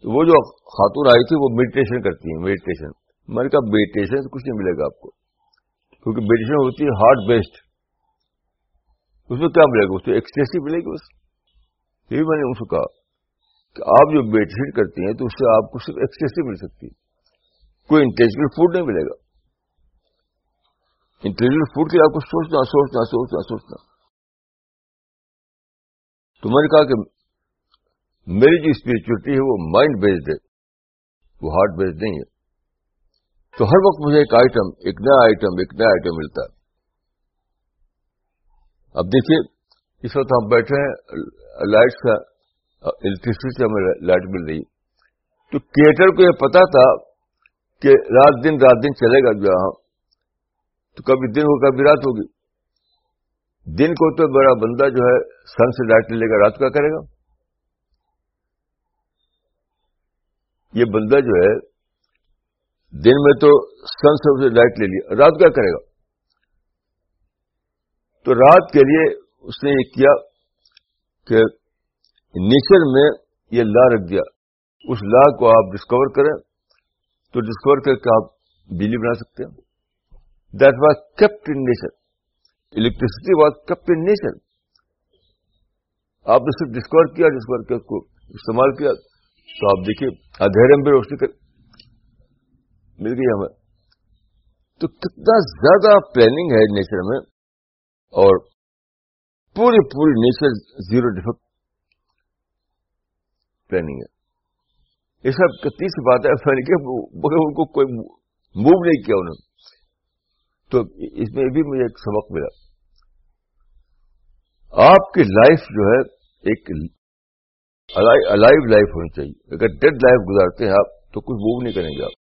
تو وہ جو خاتون آئی تھی وہ میڈیٹیشن کرتی ہیں میڈیٹیشن میں نے کہا میڈیٹیشن سے کچھ نہیں ملے گا آپ کو۔ کیونکہ میڈیٹیشن ہوتی ہے ہارٹ بیسڈ اس میں کیا ملے گا؟ اس سے ایکسپریسو ملے گی اس یہ میں نے اس کو کہا کہ آپ جو میڈیٹیشن کرتی ہیں تو اس سے آپ کو صرف ایکسپریسو مل سکتی کوئی انٹیلیجبل فوڈ نہیں ملے گا۔ انٹیلیجبل فوڈ کے آپ کو سوچنا سوچنا سوچنا سوچنا۔ تو میں نے کہا کہ میری جو اسپرچولیٹی ہے وہ مائنڈ بیسڈ ہے، وہ ہارٹ بیسڈ نہیں ہے۔ تو ہر وقت مجھے ایک آئٹم ایک نیا آئٹم ایک نیا آئٹم ملتا ہے۔ اب دیکھیے، اس وقت ہم بیٹھے ہیں لائٹ کا الیکٹریسٹی سے ہمیں لائٹ مل رہی۔ تو کریٹر کو یہ پتا تھا کہ رات دن رات دن چلے گا جو تو کبھی دن ہوگا، کبھی رات ہوگی۔ دن کو تو بڑا بندہ جو ہے سن سے لائٹ لے گا، رات کا کرے گا؟ یہ بندہ جو ہے، دن میں تو سن سے اسے لائٹ لے لیا رات کیا کرے گا؟ تو رات کے لیے اس نے یہ کیا کہ نیچر میں یہ لا رکھ دیا۔ اس لا کو آپ ڈسکور کریں۔ تو ڈسکور کر کے آپ بجلی بنا سکتے ہیں۔ That was kept in nature electricity was kept in nature آپ نے صرف ڈسکور کیا ڈسکور کیا، اس کو استعمال کیا۔ تو آپ دیکھیے، اندھیرے میں بھی روشنی کر مل گئی ہمیں۔ تو کتنا زیادہ پلاننگ ہے نیچر میں اور پوری پوری نیچر زیرو ڈیفیکٹ پلاننگ ہے۔ یہ سب کتنی سی بات ہے ان کو کوئی موو نہیں کیا انہوں نے۔ تو اس میں بھی مجھے ایک سبق ملا۔ آپ کی لائف جو ہے ایک الائیو لائف ہونی چاہیے۔ اگر ڈیڈ لائف گزارتے ہیں آپ تو کچھ موو نہیں کریں گے آپ۔